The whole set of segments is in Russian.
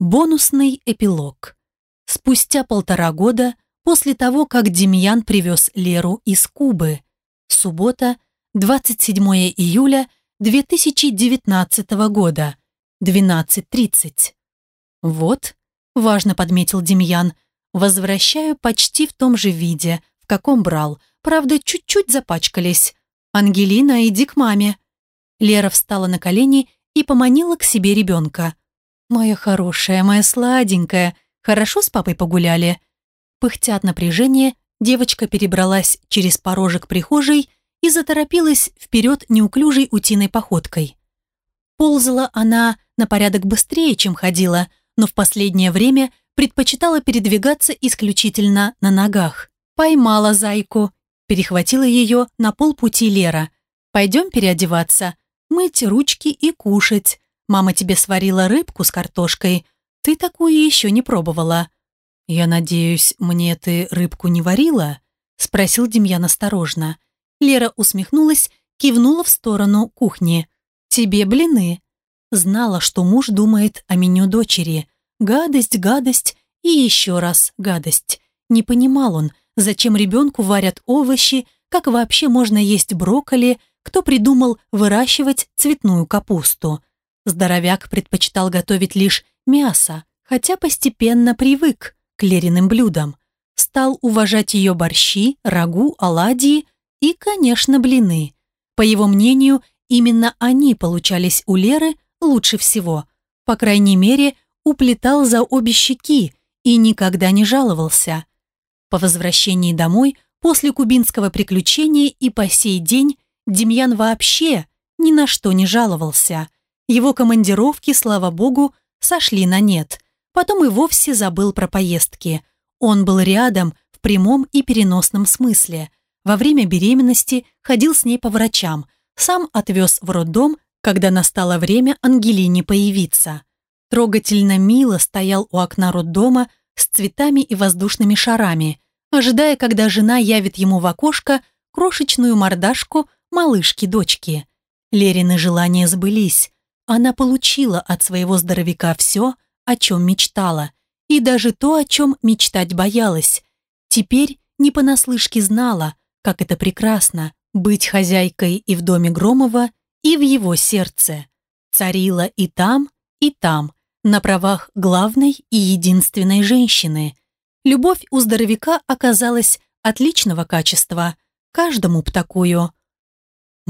Бонусный эпилог. Спустя полтора года после того, как Демьян привез Леру из Кубы. Суббота, 27 июля 2019 года, 12.30. «Вот», — важно подметил Демьян, «возвращаю почти в том же виде, в каком брал, правда, чуть-чуть запачкались. Ангелина, иди к маме». Лера встала на колени и поманила к себе ребенка. «Моя хорошая, моя сладенькая, хорошо с папой погуляли?» Пыхтя от напряжения, девочка перебралась через порожек прихожей и заторопилась вперед неуклюжей утиной походкой. Ползала она на порядок быстрее, чем ходила, но в последнее время предпочитала передвигаться исключительно на ногах. «Поймала зайку», перехватила ее на полпути Лера. «Пойдем переодеваться, мыть ручки и кушать. Мама тебе сварила рыбку с картошкой. Ты такую еще не пробовала». «Я надеюсь, мне ты рыбку не варила?» спросил Демьян осторожно. Лера усмехнулась, кивнула в сторону кухни. «Тебе блины». Знала, что муж думает о меню дочери. Гадость, гадость и еще раз гадость. Не понимал он, зачем ребенку варят овощи, как вообще можно есть брокколи, кто придумал выращивать цветную капусту. Здоровяк предпочитал готовить лишь мясо, хотя постепенно привык к Лериным блюдам. Стал уважать ее борщи, рагу, оладьи и, конечно, блины. По его мнению, именно они получались у Леры лучше всего. По крайней мере, уплетал за обе щеки и никогда не жаловался. По возвращении домой, после кубинского приключения и по сей день, Демьян вообще ни на что не жаловался – его командировки, слава богу, сошли на нет. Потом и вовсе забыл про поездки. Он был рядом в прямом и переносном смысле. Во время беременности ходил с ней по врачам, сам отвез в роддом, когда настало время Ангелине появиться. Трогательно мило стоял у окна роддома с цветами и воздушными шарами, ожидая, когда жена явит ему в окошко крошечную мордашку малышки-дочки. Лерины желания сбылись. Она получила от своего здоровяка все, о чем мечтала, и даже то, о чем мечтать боялась. Теперь не понаслышке знала, как это прекрасно быть хозяйкой и в доме Громова, и в его сердце. Царила и там, и там, на правах главной и единственной женщины. Любовь у здоровяка оказалась отличного качества, каждому б такую –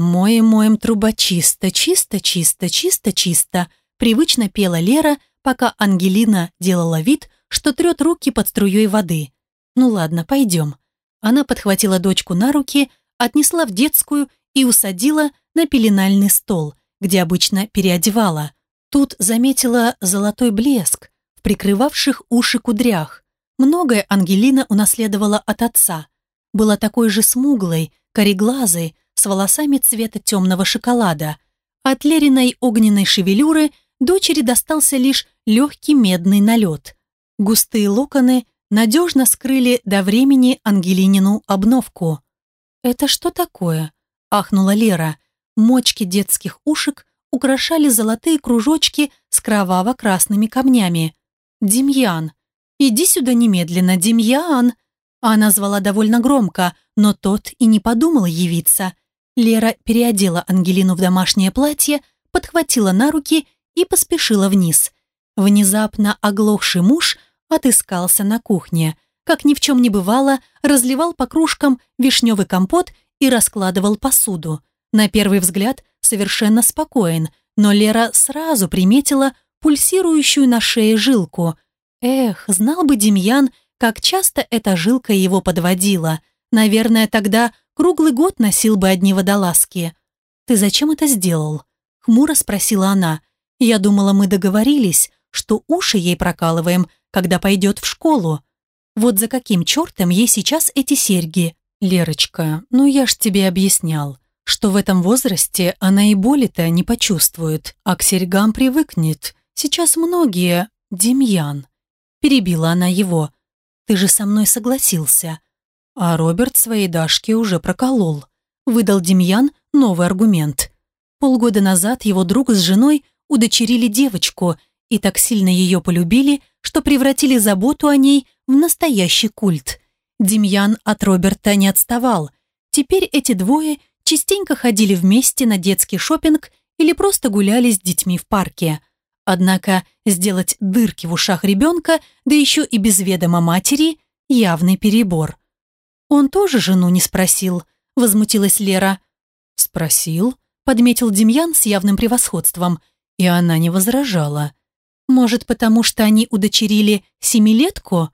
«Моем, моем труба чисто, чисто, чисто, чисто, чисто», привычно пела Лера, пока Ангелина делала вид, что трет руки под струей воды. «Ну ладно, пойдем». Она подхватила дочку на руки, отнесла в детскую и усадила на пеленальный стол, где обычно переодевала. Тут заметила золотой блеск в прикрывавших уши кудрях. Многое Ангелина унаследовала от отца. Была такой же смуглой, кореглазой, с волосами цвета темного шоколада. От Лериной огненной шевелюры дочери достался лишь легкий медный налет. Густые локоны надежно скрыли до времени Ангелинину обновку. «Это что такое?» – ахнула Лера. Мочки детских ушек украшали золотые кружочки с кроваво-красными камнями. «Демьян! Иди сюда немедленно, Демьян!» Она звала довольно громко, но тот и не подумал явиться. Лера переодела Ангелину в домашнее платье, подхватила на руки и поспешила вниз. Внезапно оглохший муж отыскался на кухне. Как ни в чем не бывало, разливал по кружкам вишневый компот и раскладывал посуду. На первый взгляд совершенно спокоен, но Лера сразу приметила пульсирующую на шее жилку. Эх, знал бы Демьян, как часто эта жилка его подводила. Наверное, тогда круглый год носил бы одни водолазки. «Ты зачем это сделал?» — хмуро спросила она. «Я думала, мы договорились, что уши ей прокалываем, когда пойдет в школу. Вот за каким чертом ей сейчас эти серьги?» «Лерочка, ну я ж тебе объяснял, что в этом возрасте она и боли-то не почувствует, а к серьгам привыкнет. Сейчас многие... Демьян». Перебила она его. «Ты же со мной согласился. А Роберт своей Дашке уже проколол. Выдал Демьян новый аргумент. Полгода назад его друг с женой удочерили девочку, и так сильно ее полюбили, что превратили заботу о ней в настоящий культ. Демьян от Роберта не отставал. Теперь эти двое частенько ходили вместе на детский шопинг или просто гуляли с детьми в парке. Однако сделать дырки в ушах ребенка, да еще и без ведома матери, явный перебор. «Он тоже жену не спросил», — возмутилась Лера. «Спросил», — подметил Демьян с явным превосходством, и она не возражала. «Может, потому что они удочерили семилетку?»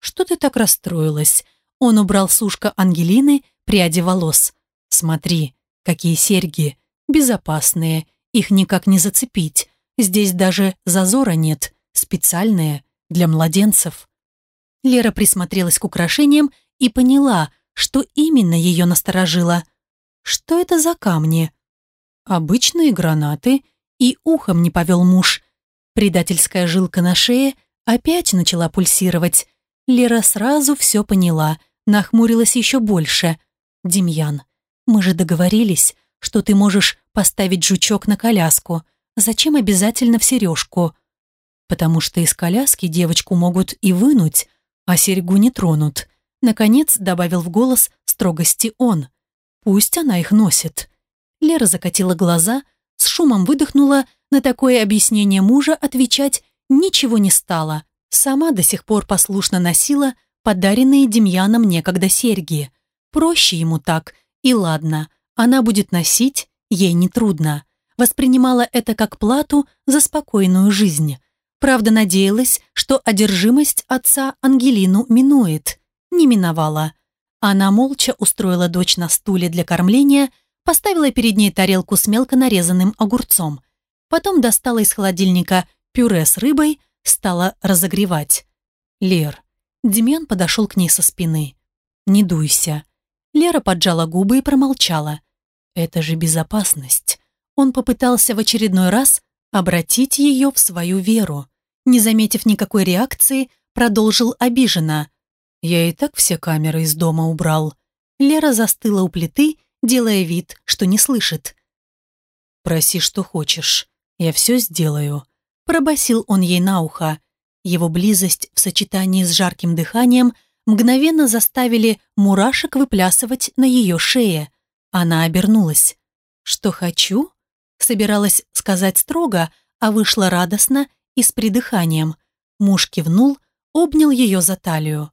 «Что ты так расстроилась?» Он убрал с ушка Ангелины пряди волос. «Смотри, какие серьги, безопасные, их никак не зацепить. Здесь даже зазора нет, специальные, для младенцев». Лера присмотрелась к украшениям и поняла, что именно ее насторожило. Что это за камни? Обычные гранаты, и ухом не повел муж. Предательская жилка на шее опять начала пульсировать. Лера сразу все поняла, нахмурилась еще больше. «Демьян, мы же договорились, что ты можешь поставить жучок на коляску. Зачем обязательно в сережку?» «Потому что из коляски девочку могут и вынуть, а серьгу не тронут», наконец добавил в голос строгости он. «Пусть она их носит». Лера закатила глаза, с шумом выдохнула, на такое объяснение мужа отвечать ничего не стала. Сама до сих пор послушно носила подаренные Демьяном некогда серьги. Проще ему так, и ладно, она будет носить, ей нетрудно. Воспринимала это как плату за спокойную жизнь. Правда, надеялась, что одержимость отца Ангелину минует. Не миновала. Она молча устроила дочь на стуле для кормления, поставила перед ней тарелку с мелко нарезанным огурцом. Потом достала из холодильника пюре с рыбой, стала разогревать. «Лер». Демьян подошел к ней со спины. «Не дуйся». Лера поджала губы и промолчала. «Это же безопасность». Он попытался в очередной раз обратить ее в свою веру. Не заметив никакой реакции, продолжил обиженно. «Я и так все камеры из дома убрал». Лера застыла у плиты, делая вид, что не слышит. «Проси, что хочешь. Я все сделаю», – пробасил он ей на ухо. Его близость в сочетании с жарким дыханием мгновенно заставили мурашек выплясывать на ее шее. Она обернулась. «Что хочу?» Собиралась сказать строго, а вышла радостно и с придыханием. Муж кивнул, обнял ее за талию.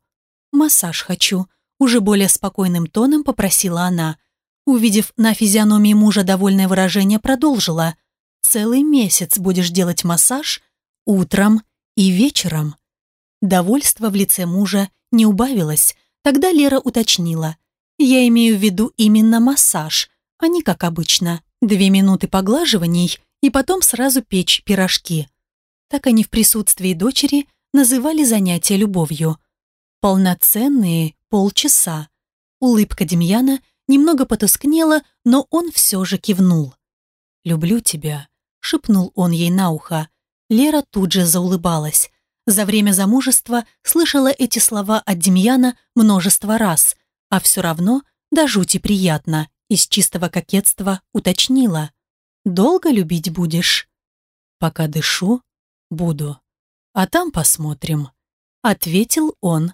«Массаж хочу», уже более спокойным тоном попросила она. Увидев на физиономии мужа довольное выражение, продолжила. «Целый месяц будешь делать массаж утром и вечером. Довольство в лице мужа не убавилось. Тогда Лера уточнила. «Я имею в виду именно массаж, а не как обычно. Две минуты поглаживаний и потом сразу печь пирожки». Так они в присутствии дочери называли занятия любовью. Полноценные полчаса. Улыбка Демьяна немного потускнела, но он все же кивнул. «Люблю тебя», — шепнул он ей на ухо. Лера тут же заулыбалась. За время замужества слышала эти слова от Демьяна множество раз, а все равно до жути приятно, из чистого кокетства уточнила. «Долго любить будешь?» «Пока дышу, буду. А там посмотрим», — ответил он